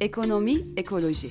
Ekonomi, ekoloji.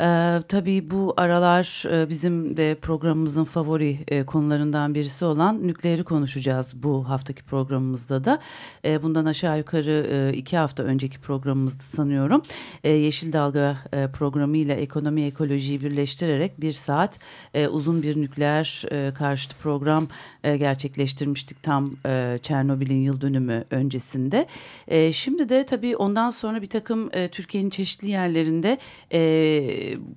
Ee, tabii bu aralar e, bizim de programımızın favori e, konularından birisi olan nükleeri konuşacağız bu haftaki programımızda da. E, bundan aşağı yukarı e, iki hafta önceki programımızda sanıyorum. E, Yeşil Dalga e, programıyla ekonomi ekolojiyi birleştirerek bir saat uzun bir nükleer karşıtı program gerçekleştirmiştik tam Çernobil'in yıl dönümü öncesinde. E, şimdi de tabii ondan sonra bir takım Türkiye'nin çeşitli yerlerinde...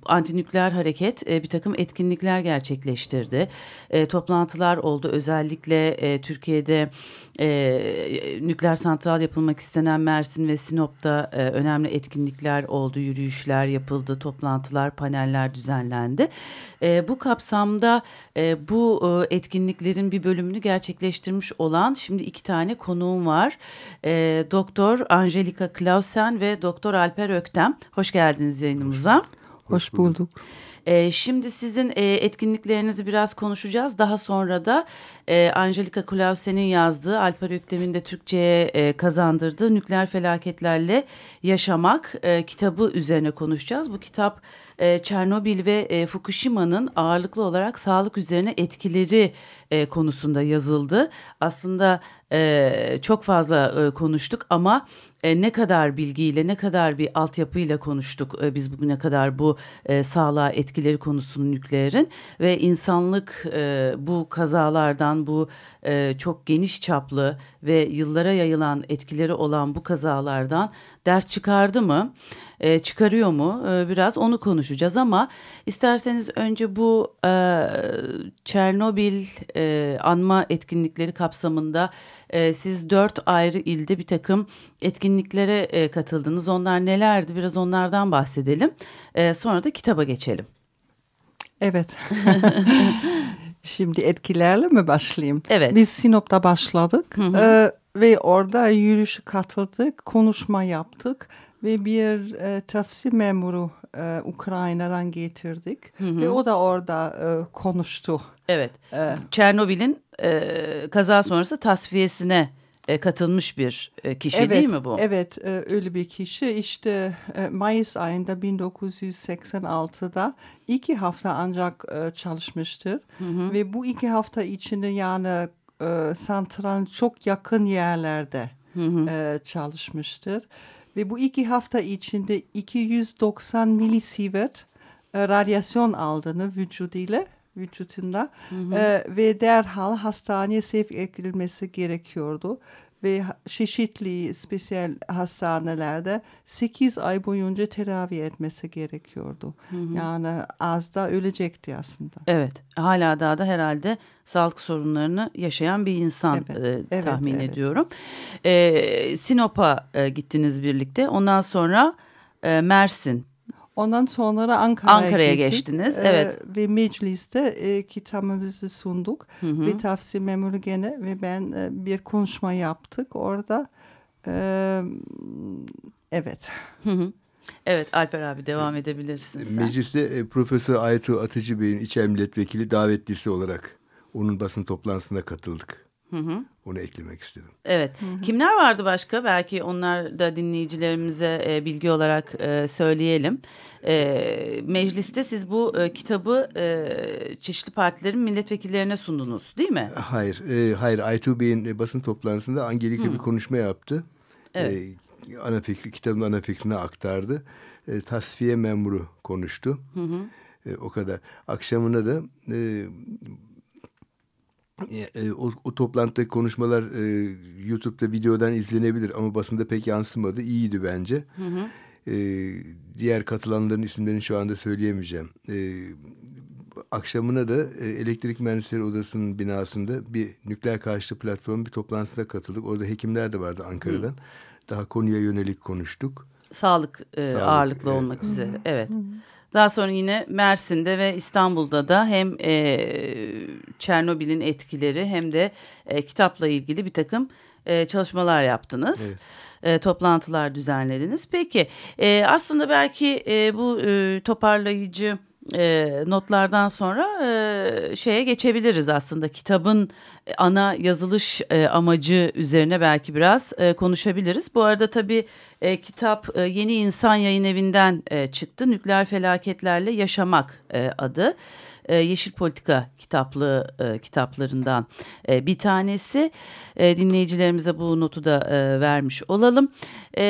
antinükleer hareket e, bir takım etkinlikler gerçekleştirdi. E, toplantılar oldu özellikle e, Türkiye'de e, nükleer santral yapılmak istenen Mersin ve Sinop'ta e, önemli etkinlikler oldu, yürüyüşler yapıldı, toplantılar, paneller düzenlendi. E, bu kapsamda e, bu e, etkinliklerin bir bölümünü gerçekleştirmiş olan şimdi iki tane konuğum var. E, Doktor Angelika Klausen ve Doktor Alper Öktem. Hoş geldiniz yayınımıza. Hoş bulduk. E, şimdi sizin e, etkinliklerinizi biraz konuşacağız. Daha sonra da e, Angelika Klausen'in yazdığı, Alper Öktem'in de Türkçe'ye e, kazandırdığı Nükleer Felaketlerle Yaşamak e, kitabı üzerine konuşacağız. Bu kitap e, Çernobil ve e, Fukushima'nın ağırlıklı olarak sağlık üzerine etkileri e, konusunda yazıldı. Aslında e, çok fazla e, konuştuk ama e, ne kadar bilgiyle ne kadar bir altyapıyla konuştuk e, biz bugüne kadar bu e, sağlığa etkileri konusunu nükleerin ve insanlık e, bu kazalardan bu çok geniş çaplı ve yıllara yayılan etkileri olan bu kazalardan ders çıkardı mı? Çıkarıyor mu? Biraz onu konuşacağız ama isterseniz önce bu Çernobil anma etkinlikleri kapsamında e, siz dört ayrı ilde bir takım etkinliklere e, katıldınız. Onlar nelerdi? Biraz onlardan bahsedelim. E, sonra da kitaba geçelim. Evet. Şimdi etkilerle mi başlayayım? Evet. Biz Sinop'ta başladık hı hı. E, ve orada yürüyüşe katıldık, konuşma yaptık ve bir e, tefsir memuru e, Ukrayna'dan getirdik hı hı. ve o da orada e, konuştu. Evet. Ee, Çernobil'in e, kaza sonrası tasfiyesine e, katılmış bir e, kişi evet, değil mi bu? Evet e, öyle bir kişi işte e, Mayıs ayında 1986'da iki hafta ancak e, çalışmıştır hı hı. ve bu iki hafta içinde yani e, santralın çok yakın yerlerde hı hı. E, çalışmıştır. Ve bu iki hafta içinde 290 milisievert e, radyasyon aldığını vücuduyla vücutunda hı hı. E, ve derhal hastaneye sevk edilmesi gerekiyordu ve çeşitli spesiyel hastanelerde 8 ay boyunca tedavi etmesi gerekiyordu. Hı hı. Yani az da ölecekti aslında. Evet hala daha da herhalde sağlık sorunlarını yaşayan bir insan evet, e, tahmin evet. ediyorum. E, Sinop'a e, gittiniz birlikte ondan sonra e, Mersin Ondan sonra Ankara'ya Ankara'ya geçtiniz. Ee, evet. Ve mecliste e, kitabımızı sunduk. Hı hı. Ve tavsiye memuru gene ve ben e, bir konuşma yaptık orada. E, evet. Hı hı. Evet Alper abi devam edebilirsin sen. Mecliste e, Profesör Aytu Atıcı Bey'in içer milletvekili davetlisi olarak onun basın toplantısına katıldık. Hı hı. Onu eklemek istedim. Evet. Hı hı. Kimler vardı başka? Belki onlar da dinleyicilerimize e, bilgi olarak e, söyleyelim. E, mecliste siz bu e, kitabı e, çeşitli partilerin milletvekillerine sundunuz değil mi? Hayır. E, hayır. Aytu Bey'in e, basın toplantısında Angelika bir konuşma yaptı. Evet. E, ana fikri, kitabın ana fikrini aktardı. E, tasfiye memuru konuştu. Hı hı. E, o kadar. Akşamına da... E, o, o toplantıdaki konuşmalar e, YouTube'da videodan izlenebilir ama basında pek yansımadı. İyiydi bence. Hı hı. E, diğer katılanların isimlerini şu anda söyleyemeyeceğim. E, akşamına da e, Elektrik Mühendisleri Odası'nın binasında bir nükleer karşıtı platform bir toplantısına katıldık. Orada hekimler de vardı Ankara'dan. Hı. Daha konuya yönelik konuştuk. Sağlık, e, Sağlık ağırlıklı e, olmak üzere. Evet. Daha sonra yine Mersin'de ve İstanbul'da da hem e, Çernobil'in etkileri hem de e, kitapla ilgili bir takım e, çalışmalar yaptınız. Evet e, toplantılar düzenlediniz. Peki e, aslında belki e, bu e, toparlayıcı e, notlardan sonra e, şeye geçebiliriz aslında kitabın ana yazılış e, amacı üzerine belki biraz e, konuşabiliriz. Bu arada tabii e, kitap e, Yeni İnsan Yayın Evi'nden e, çıktı. Nükleer Felaketlerle Yaşamak e, adı e, Yeşil Politika kitaplığı e, kitaplarından e, bir tanesi. E, dinleyicilerimize bu notu da e, vermiş olalım. E,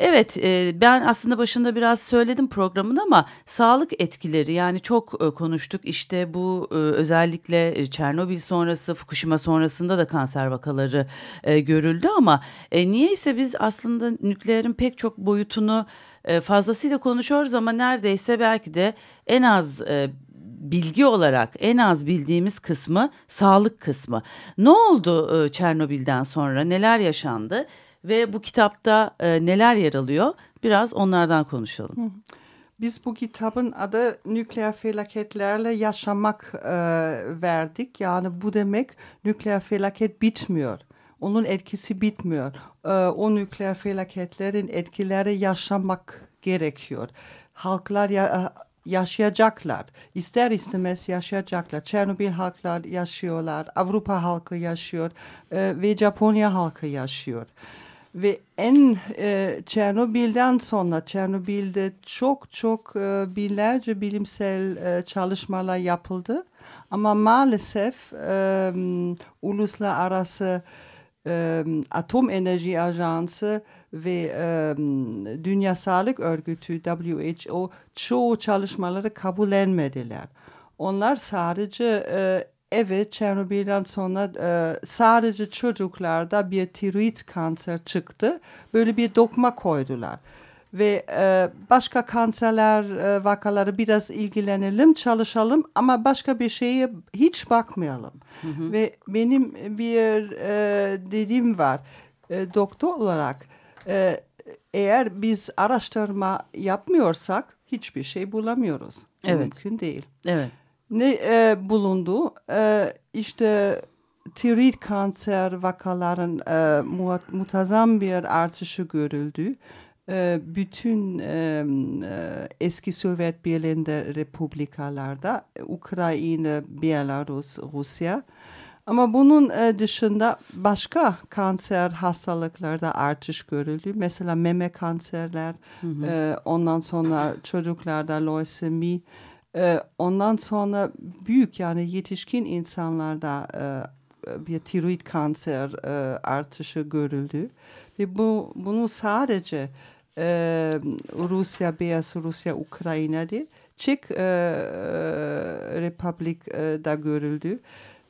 evet e, ben aslında başında biraz söyledim programın ama sağlık etkileri yani çok e, konuştuk. İşte bu e, özellikle Çernobil sonrası Fukushima sonrasında da kanser vakaları e, görüldü ama e, niyeyse biz aslında nükleerin pek çok boyutunu e, fazlasıyla konuşuyoruz ama neredeyse belki de en az e, bilgi olarak en az bildiğimiz kısmı sağlık kısmı. Ne oldu e, Çernobil'den sonra? Neler yaşandı? Ve bu kitapta e, neler yer alıyor? Biraz onlardan konuşalım. Biz bu kitabın adı nükleer felaketlerle yaşamak e, verdik. Yani bu demek nükleer felaket bitmiyor. Onun etkisi bitmiyor. O nükleer felaketlerin etkileri yaşamak gerekiyor. Halklar ya, yaşayacaklar. İster istemez yaşayacaklar. Çernobil halklar yaşıyorlar, Avrupa halkı yaşıyor e, ve Japonya halkı yaşıyor. Ve en e, Çernobil'den sonra Çernobil'de çok çok e, binlerce bilimsel e, çalışmalar yapıldı. Ama maalesef e, uluslararası e, Atom Enerji Ajansı ve e, Dünya Sağlık Örgütü WHO çoğu çalışmaları kabullenmediler. Onlar sadece e, evet Çernobil'den sonra e, sadece çocuklarda bir tiroid kanser çıktı. Böyle bir dokma koydular ve e, başka kanserler e, vakaları biraz ilgilenelim, çalışalım ama başka bir şeye hiç bakmayalım. Hı hı. Ve benim bir e, dediğim var, e, doktor olarak e, eğer biz araştırma yapmıyorsak hiçbir şey bulamıyoruz. Evet. Mümkün değil. Evet. Ne e, bulundu? E, işte tiroid kanser vakaların e, muazzam bir artışı görüldü. E, bütün e, e, eski Sovyet Birliği'nde republikalarda Ukrayna, Belarus, Rusya ama bunun dışında başka kanser hastalıklarda artış görüldü. Mesela meme kanserler, hı hı. ondan sonra çocuklarda lösemi, ondan sonra büyük yani yetişkin insanlarda bir tiroid kanser artışı görüldü. Ve bu bunu sadece e, Rusya, Beyaz Rusya, Ukrayna değil, Çek e, Republik'da görüldü.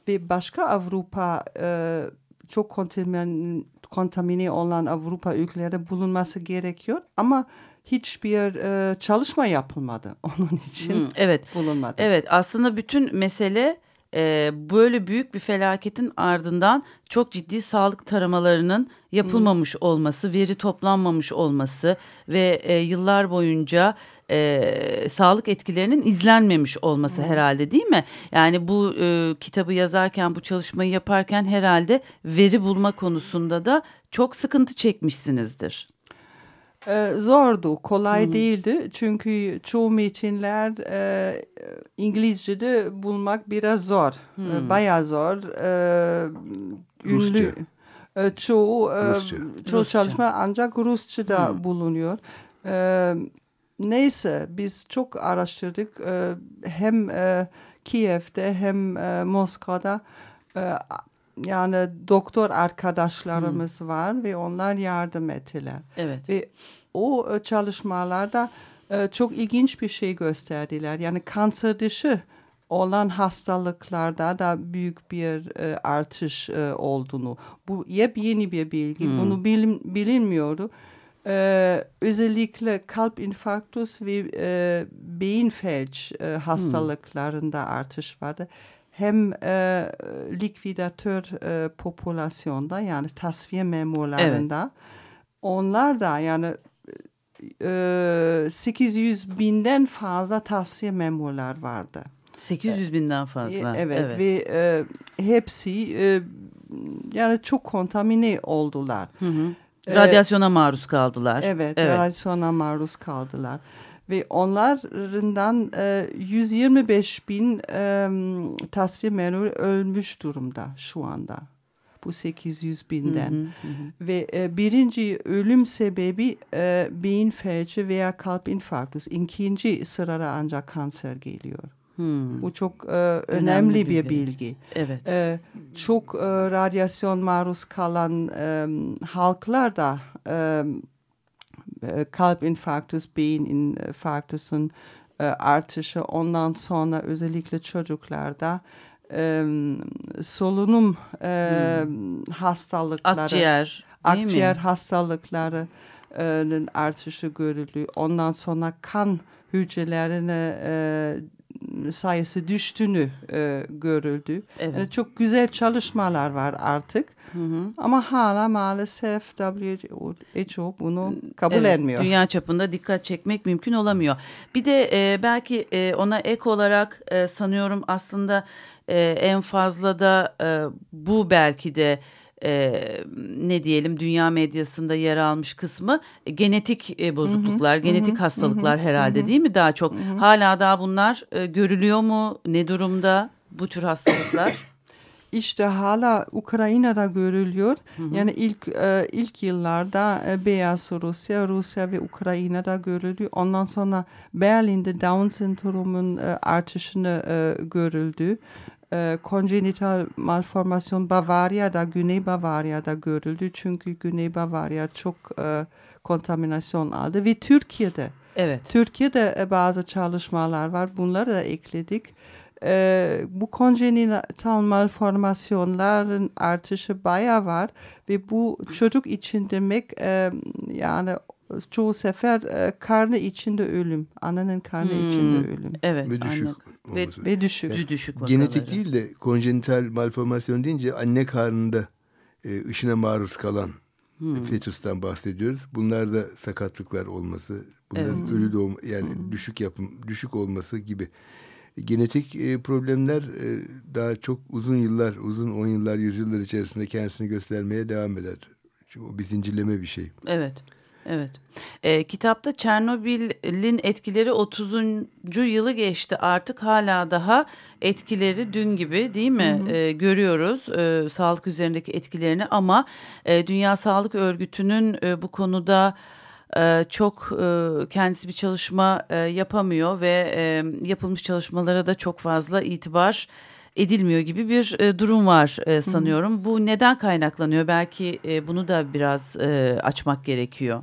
Ve başka Avrupa e, çok kontamin, kontamine olan Avrupa ülkeleri bulunması gerekiyor. Ama hiçbir e, çalışma yapılmadı onun için hmm, evet. bulunmadı. Evet aslında bütün mesele e, böyle büyük bir felaketin ardından çok ciddi sağlık taramalarının yapılmamış hmm. olması, veri toplanmamış olması ve e, yıllar boyunca e, sağlık etkilerinin izlenmemiş olması hmm. herhalde değil mi? Yani bu e, kitabı yazarken, bu çalışmayı yaparken herhalde veri bulma konusunda da çok sıkıntı çekmişsinizdir. Ee, zordu, kolay hmm. değildi. Çünkü çoğu metinler e, İngilizce'de bulmak biraz zor. Hmm. E, bayağı zor. E, ünlü e, çoğu e, çoğu Rusça. çalışma ancak Rusça'da hmm. bulunuyor. E, neyse biz çok araştırdık. E, hem e, Kiev'de hem e, Moskova'da e, yani doktor arkadaşlarımız hmm. var ve onlar yardım ettiler. Evet. Ve o e, çalışmalarda e, çok ilginç bir şey gösterdiler. Yani kanser dışı olan hastalıklarda da büyük bir e, artış e, olduğunu. Bu yepyeni bir bilgi. Hmm. Bunu bilim, bilinmiyordu. e, özellikle kalp infarktus ve e, beyin felç e, hastalıklarında hmm. artış vardı. Hem e, likvidatör e, popülasyonda yani tasfiye memurlarında evet. onlar da yani e, 800 binden fazla tavsiye memurlar vardı. 800 binden fazla. Evet, evet. ve e, hepsi e, yani çok kontamine oldular. Hı hı. Radyasyona maruz kaldılar. Evet, evet, radyasyona maruz kaldılar. Ve onlardan e, 125 bin e, tasfiye memuru ölmüş durumda şu anda. Bu 800 binden. Hı hı hı. Ve e, birinci ölüm sebebi e, beyin felci veya kalp infarktüs. İkinci sırada ancak kanser geliyor. Hmm. Bu çok e, önemli, önemli bir bilgi. bilgi. Evet. E, çok e, radyasyon maruz kalan e, halklar da e, kalp infarktüs, beyin infarktüsün e, artışı ondan sonra özellikle çocuklarda e, solunum e, hmm. hastalıkları, akciğer, akciğer hastalıklarının artışı görülüyor. Ondan sonra kan hücrelerine e, sayısı düştüğünü e, görüldü. Evet. Yani çok güzel çalışmalar var artık. Hı hı. Ama hala maalesef WHO bunu kabul evet. Dünya çapında dikkat çekmek mümkün olamıyor. Bir de e, belki e, ona ek olarak e, sanıyorum aslında e, en fazla da e, bu belki de e, ne diyelim dünya medyasında yer almış kısmı e, genetik e, bozukluklar, hı hı, genetik hı, hastalıklar hı, herhalde hı, değil mi daha çok? Hı hı. Hala daha bunlar e, görülüyor mu? Ne durumda bu tür hastalıklar? İşte hala Ukrayna'da görülüyor. Hı hı. Yani ilk e, ilk yıllarda e, Beyaz Rusya, Rusya ve Ukrayna'da görüldü. Ondan sonra Berlin'de Down sendromun e, artışını e, görüldü e, konjenital malformasyon Bavarya'da, Güney Bavarya'da görüldü. Çünkü Güney Bavarya çok e, kontaminasyon aldı ve Türkiye'de. Evet. Türkiye'de e, bazı çalışmalar var. Bunları da ekledik. E, bu konjenital malformasyonların artışı bayağı var ve bu çocuk için demek e, yani çoğu sefer e, karnı içinde ölüm. Annenin karnı hmm. içinde ölüm. Evet. Ve düşük. Ve, ve düşük. Yani, düşük genetik değil de konjenital malformasyon deyince anne karnında e, ışına maruz kalan hmm. fetüsten bahsediyoruz. Bunlar da sakatlıklar olması, bunların evet. ölü doğum yani hmm. düşük yapım düşük olması gibi genetik e, problemler e, daha çok uzun yıllar, uzun on yıllar, yüzyıllar içerisinde kendisini göstermeye devam eder. Çünkü o bir zincirleme bir şey. Evet. Evet. E, kitapta Çernobil'in etkileri 30. yılı geçti. Artık hala daha etkileri dün gibi değil mi? Hı hı. E, görüyoruz e, sağlık üzerindeki etkilerini ama e, Dünya Sağlık Örgütü'nün e, bu konuda e, çok e, kendisi bir çalışma e, yapamıyor ve yapılmış çalışmalara da çok fazla itibar edilmiyor gibi bir e, durum var e, sanıyorum. Hı. Bu neden kaynaklanıyor? Belki e, bunu da biraz e, açmak gerekiyor.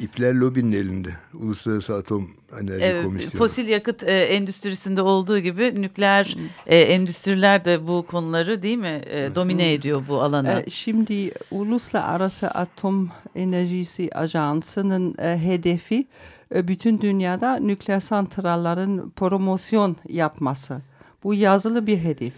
İpler lobinin elinde. Uluslararası Atom Enerji evet, Komisyonu. Fosil yakıt e, endüstrisinde olduğu gibi nükleer e, endüstriler de bu konuları değil mi e, domine ediyor bu alanı. E, şimdi Uluslararası Atom Enerjisi Ajansı'nın e, hedefi e, bütün dünyada nükleer santrallerin promosyon yapması. Bu yazılı bir hedef.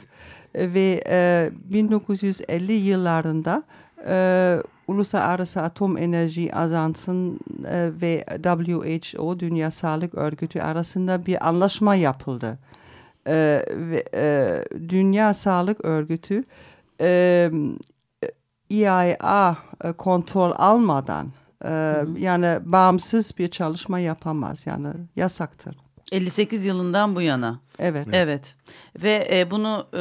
E, ve e, 1950 yıllarında e, Uluslararası Atom Enerji Ajansı'nın e, ve WHO Dünya Sağlık Örgütü arasında bir anlaşma yapıldı. E, ve, e, Dünya Sağlık Örgütü e, e, kontrol almadan e, yani bağımsız bir çalışma yapamaz yani yasaktır. 58 yılından bu yana. Evet. Evet. Ve e, bunu e,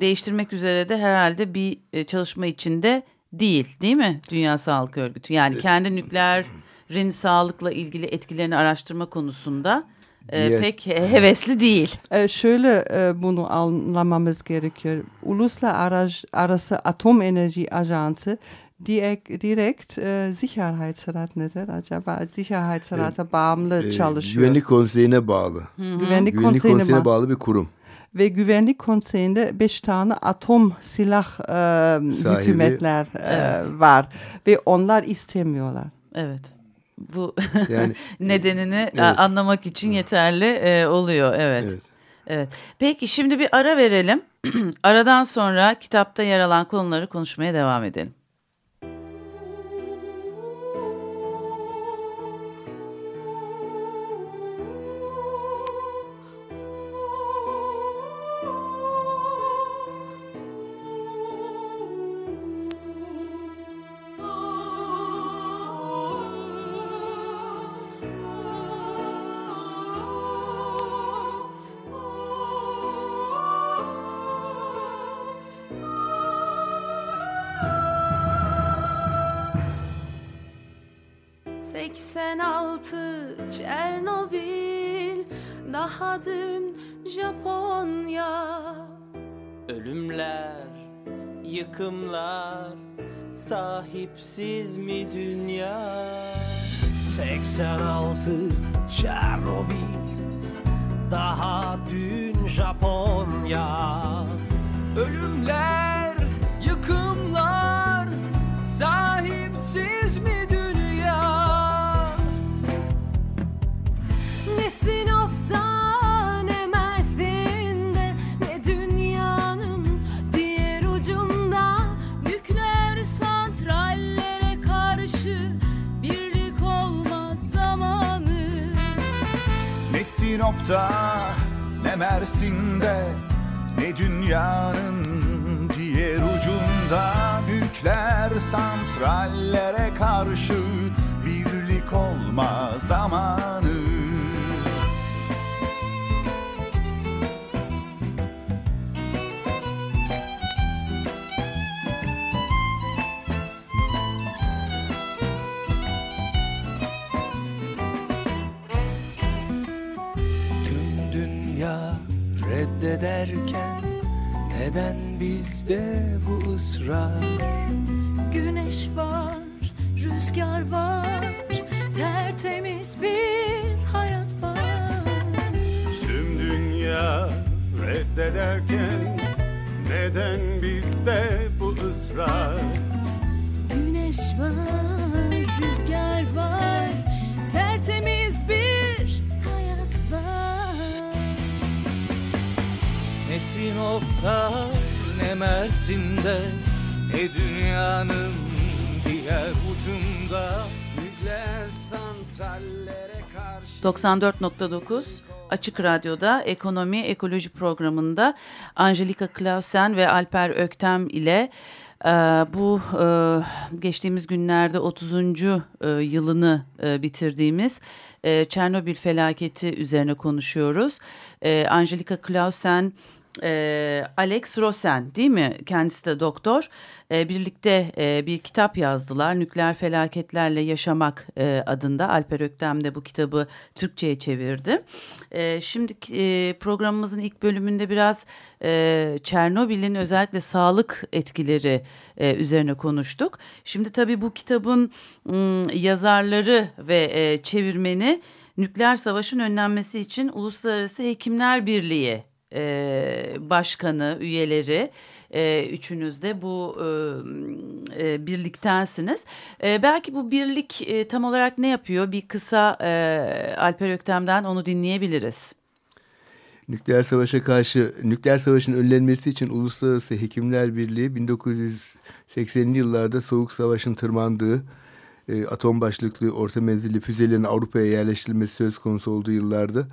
değiştirmek üzere de herhalde bir e, çalışma içinde değil değil mi Dünya Sağlık Örgütü? Yani kendi nükleerin sağlıkla ilgili etkilerini araştırma konusunda e, pek hevesli değil. E, şöyle e, bunu anlamamız gerekiyor. Uluslararası Atom Enerji Ajansı direkt, direkt e, Sicherheitsrat nedir acaba? Sicherheitsrat'a e, bağımlı e, çalışıyor. Güvenlik Konseyi'ne bağlı. Hı -hı. Güvenlik, Güvenlik Konseyi'ne, Konseyi'ne bağlı bir kurum ve Güvenlik Konseyi'nde beş tane atom silah e, hükümetler e, evet. var ve onlar istemiyorlar. Evet. Bu yani nedenini evet. anlamak için yeterli e, oluyor. Evet. evet. Evet. Peki şimdi bir ara verelim. Aradan sonra kitapta yer alan konuları konuşmaya devam edelim. 86 Çernobil Daha dün Japonya. Ölümler, yıkımlar Sahipsiz mi dünya? 86 Çernobil Daha dün Japonya. Ölümler, Sinop'ta ne Mersin'de ne dünyanın diğer ucunda. Nükleer santrallere karşı birlik olma zamanı reddederken neden bizde bu ısrar? Güneş var, rüzgar var, tertemiz bir hayat var. Tüm dünya reddederken neden bizde bu ısrar? Güneş var, rüzgar Sinop'ta ne Mersin'de Ne dünyanın diğer ucunda Nükleer santrallere karşı 94.9 Açık Radyo'da Ekonomi Ekoloji programında Angelika Clausen ve Alper Öktem ile e, bu e, geçtiğimiz günlerde 30. E, yılını e, bitirdiğimiz e, Çernobil felaketi üzerine konuşuyoruz. E, Angelika Clausen e, Alex Rosen değil mi? Kendisi de doktor. E, birlikte e, bir kitap yazdılar. Nükleer felaketlerle yaşamak e, adında. Alper Öktem de bu kitabı Türkçe'ye çevirdi. E, şimdi e, programımızın ilk bölümünde biraz e, Çernobil'in özellikle sağlık etkileri e, üzerine konuştuk. Şimdi tabii bu kitabın m, yazarları ve e, çevirmeni nükleer savaşın önlenmesi için Uluslararası Hekimler Birliği e, başkanı, üyeleri e, üçünüz de bu e, e, birliktensiniz. E, belki bu birlik e, tam olarak ne yapıyor? Bir kısa e, Alper Öktem'den onu dinleyebiliriz. Nükleer savaşa karşı, nükleer savaşın önlenmesi için Uluslararası Hekimler Birliği 1980'li yıllarda Soğuk Savaş'ın tırmandığı e, atom başlıklı orta menzilli füzelerin Avrupa'ya yerleştirilmesi söz konusu olduğu yıllarda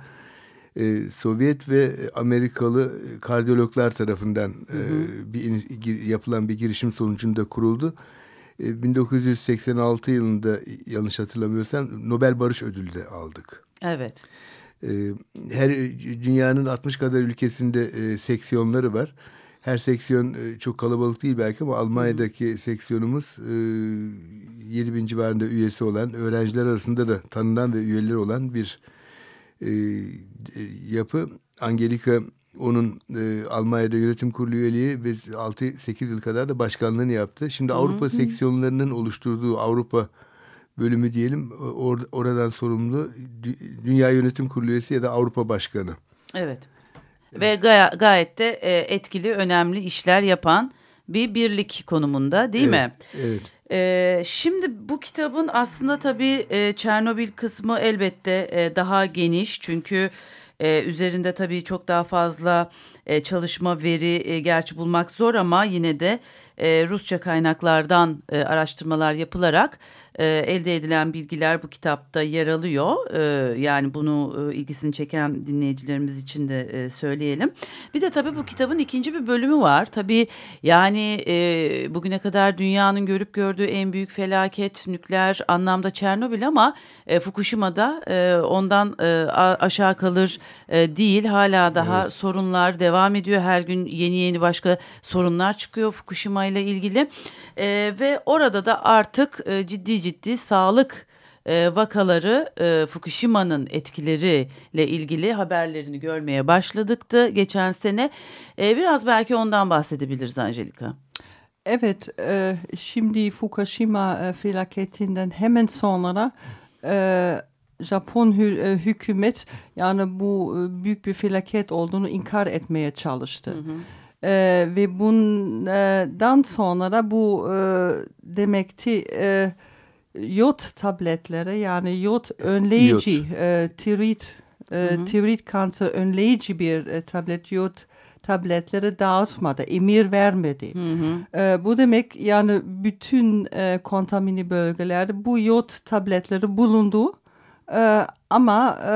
e, Sovyet ve Amerikalı kardiyologlar tarafından hı hı. E, bir yapılan bir girişim sonucunda kuruldu. E, 1986 yılında yanlış hatırlamıyorsam Nobel Barış Ödülü de aldık. Evet. E, her dünyanın 60 kadar ülkesinde e, seksiyonları var. Her seksiyon e, çok kalabalık değil belki ama Almanya'daki hı. seksiyonumuz e, 7 bin civarında üyesi olan, öğrenciler arasında da tanınan ve üyeleri olan bir e, yapı. Angelika onun e, Almanya'da yönetim kurulu üyeliği ve 6-8 yıl kadar da başkanlığını yaptı. Şimdi hı hı. Avrupa seksiyonlarının oluşturduğu Avrupa bölümü diyelim or, oradan sorumlu Dünya Yönetim Kurulu üyesi ya da Avrupa Başkanı. Evet. Ve gay gayet de e, etkili, önemli işler yapan bir birlik konumunda değil evet, mi? Evet. Ee, şimdi bu kitabın aslında tabii e, Çernobil kısmı elbette e, daha geniş. Çünkü e, üzerinde tabii çok daha fazla e, çalışma veri e, gerçi bulmak zor ama yine de e, Rusça kaynaklardan e, araştırmalar yapılarak e, elde edilen bilgiler bu kitapta yer alıyor. E, yani bunu e, ilgisini çeken dinleyicilerimiz için de e, söyleyelim. Bir de tabii bu kitabın ikinci bir bölümü var. Tabii yani e, bugüne kadar dünyanın görüp gördüğü en büyük felaket nükleer anlamda Çernobil ama e, Fukushima'da e, ondan e, aşağı kalır e, değil. Hala daha evet. sorunlar devam ediyor. Her gün yeni yeni başka sorunlar çıkıyor Fukushima ile ilgili. E, ve orada da artık e, ciddi ciddi sağlık e, vakaları e, Fukushima'nın etkileriyle ilgili haberlerini görmeye başladıktı geçen sene. E, biraz belki ondan bahsedebiliriz Angelika. Evet, e, şimdi Fukushima e, felaketinden hemen sonra e, Japon hü e, hükümet yani bu e, büyük bir felaket olduğunu inkar etmeye çalıştı. Hı hı. E, ve bundan sonra bu e, demekti e, yod tabletleri yani yod önleyici e, tiroid e, tiroid kanser önleyici bir e, tablet yod tabletleri dağıtmadı, emir vermedi. Hı hı. E, bu demek yani bütün e, kontamini bölgelerde bu yod tabletleri bulundu e, ama e,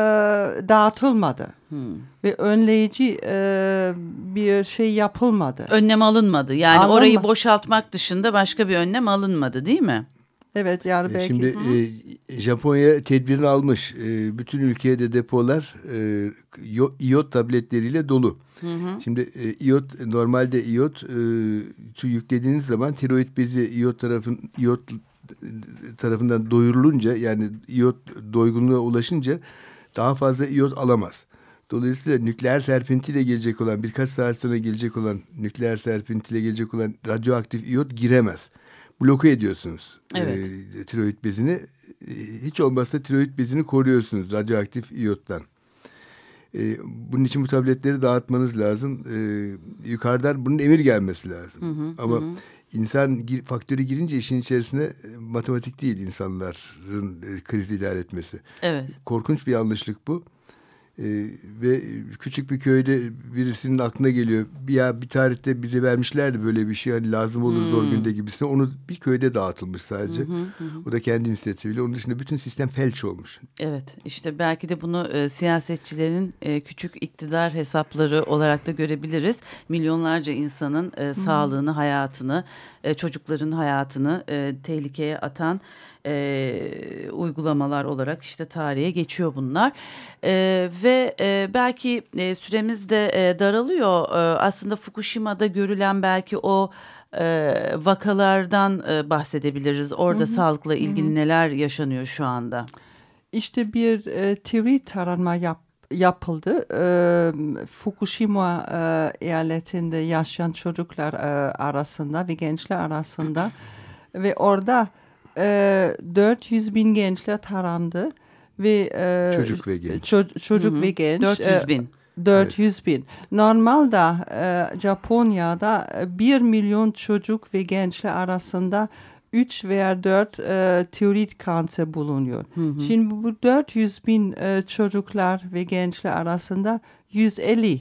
dağıtılmadı. Hmm. Ve önleyici e, bir şey yapılmadı. Önlem alınmadı. Yani Alınma. orayı boşaltmak dışında başka bir önlem alınmadı değil mi? Evet yani e, belki. Şimdi e, Japonya tedbirini almış. E, bütün ülkede depolar e, iot tabletleriyle dolu. Hı hı. Şimdi e, iot normalde iot e, yüklediğiniz zaman tiroid bezi iot tarafın iot tarafından doyurulunca yani iot doygunluğa ulaşınca daha fazla iot alamaz. Dolayısıyla nükleer serpintiyle gelecek olan birkaç saat sonra gelecek olan nükleer serpintiyle gelecek olan radyoaktif iot giremez. Bloke ediyorsunuz evet. e, tiroid bezini. E, hiç olmazsa tiroid bezini koruyorsunuz radyoaktif iyottan. E, bunun için bu tabletleri dağıtmanız lazım. E, yukarıdan bunun emir gelmesi lazım. Hı hı, Ama hı insan faktörü girince işin içerisine e, matematik değil insanların e, kriz idare etmesi. Evet. Korkunç bir yanlışlık bu. Ee, ve küçük bir köyde birisinin aklına geliyor. Ya bir tarihte bize vermişlerdi böyle bir şey hani lazım olur hmm. zor günde gibisine. Onu bir köyde dağıtılmış sadece. Hı hı hı. O da kendi inisiyatifiyle. Onun dışında bütün sistem felç olmuş. Evet işte belki de bunu e, siyasetçilerin e, küçük iktidar hesapları olarak da görebiliriz. Milyonlarca insanın e, sağlığını, hayatını, e, çocukların hayatını e, tehlikeye atan e, uygulamalar olarak işte tarihe geçiyor bunlar. E, ve e, belki e, süremiz de e, daralıyor. E, aslında Fukushima'da görülen belki o e, vakalardan e, bahsedebiliriz. Orada hı hı. sağlıkla ilgili hı hı. neler yaşanıyor şu anda? İşte bir e, teori taranma yap yapıldı. E, Fukushima e, eyaletinde yaşayan çocuklar e, arasında ve gençler arasında ve orada e, 400 bin gençler tarandı ve e, çocuk ve genç ço çocuk Hı -hı. ve genç 400 bin. 400 evet. bin. Normalde e, Japonya'da 1 milyon çocuk ve gençler arasında 3 veya 4 e, tiroid kanser bulunuyor. Hı hı. Şimdi bu 400 bin e, çocuklar ve gençler arasında 150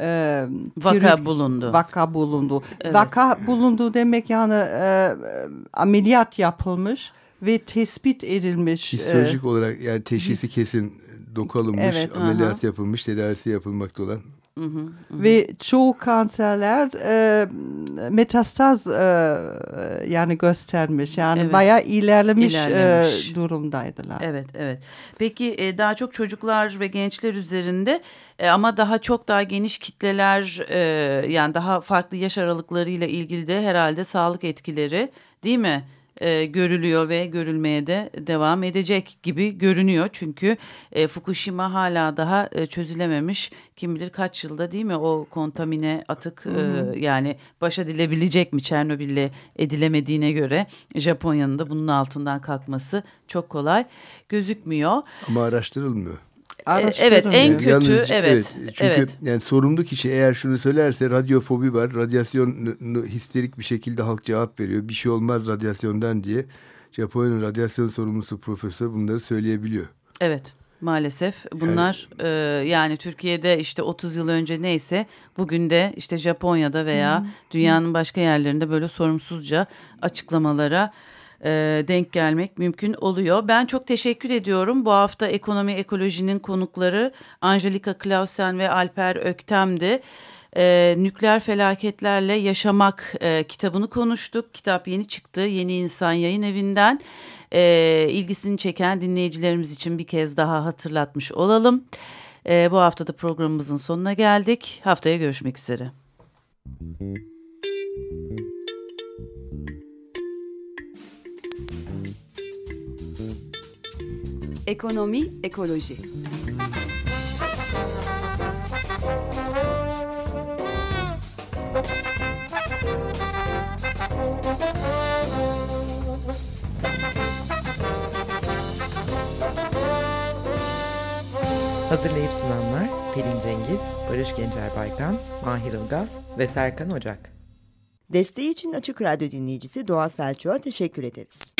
e, vaka bulundu. Vaka bulundu. Evet. Vaka bulundu demek yani e, ameliyat yapılmış ve tespit edilmiş. Histolojik e, olarak yani teşhisi kesin doku alınmış, evet, ameliyat aha. yapılmış, tedavisi yapılmakta olan Hı hı, Ve çoğu kanserler e, metastaz e, yani göstermiş. Yani evet. bayağı ilerlemiş, ilerlemiş. E, durumdaydılar. Evet, evet. Peki e, daha çok çocuklar ve gençler üzerinde e, ama daha çok daha geniş kitleler e, yani daha farklı yaş aralıklarıyla ilgili de herhalde sağlık etkileri değil mi? E, görülüyor ve görülmeye de devam edecek gibi görünüyor. Çünkü e, Fukushima hala daha e, çözülememiş kim bilir kaç yılda değil mi o kontamine atık e, yani başa dilebilecek mi Çernobil'le edilemediğine göre Japonya'nın da bunun altından kalkması çok kolay gözükmüyor. Ama araştırılmıyor. Araştırın. evet, en diyor. kötü, Yalnız- evet, Çünkü evet. yani sorumlu kişi eğer şunu söylerse radyofobi var. Radyasyonu histerik bir şekilde halk cevap veriyor. Bir şey olmaz radyasyondan diye. Japonya'nın radyasyon sorumlusu profesör bunları söyleyebiliyor. Evet maalesef bunlar e, yani Türkiye'de işte 30 yıl önce neyse bugün de işte Japonya'da veya dünyanın başka yerlerinde böyle sorumsuzca açıklamalara e, denk gelmek mümkün oluyor. Ben çok teşekkür ediyorum. Bu hafta ekonomi ekolojinin konukları Angelika Clausen ve Alper Öktem'di. E, nükleer felaketlerle yaşamak e, kitabını konuştuk. Kitap yeni çıktı. Yeni İnsan Yayın Evi'nden. E, ilgisini çeken dinleyicilerimiz için bir kez daha hatırlatmış olalım. E, bu hafta da programımızın sonuna geldik. Haftaya görüşmek üzere. Ekonomi, ekoloji. Hazırlayıp sunanlar Pelin Cengiz, Barış Gencer Baykan, Mahir Ilgaz ve Serkan Ocak. Desteği için Açık Radyo dinleyicisi Doğa Selçuk'a teşekkür ederiz.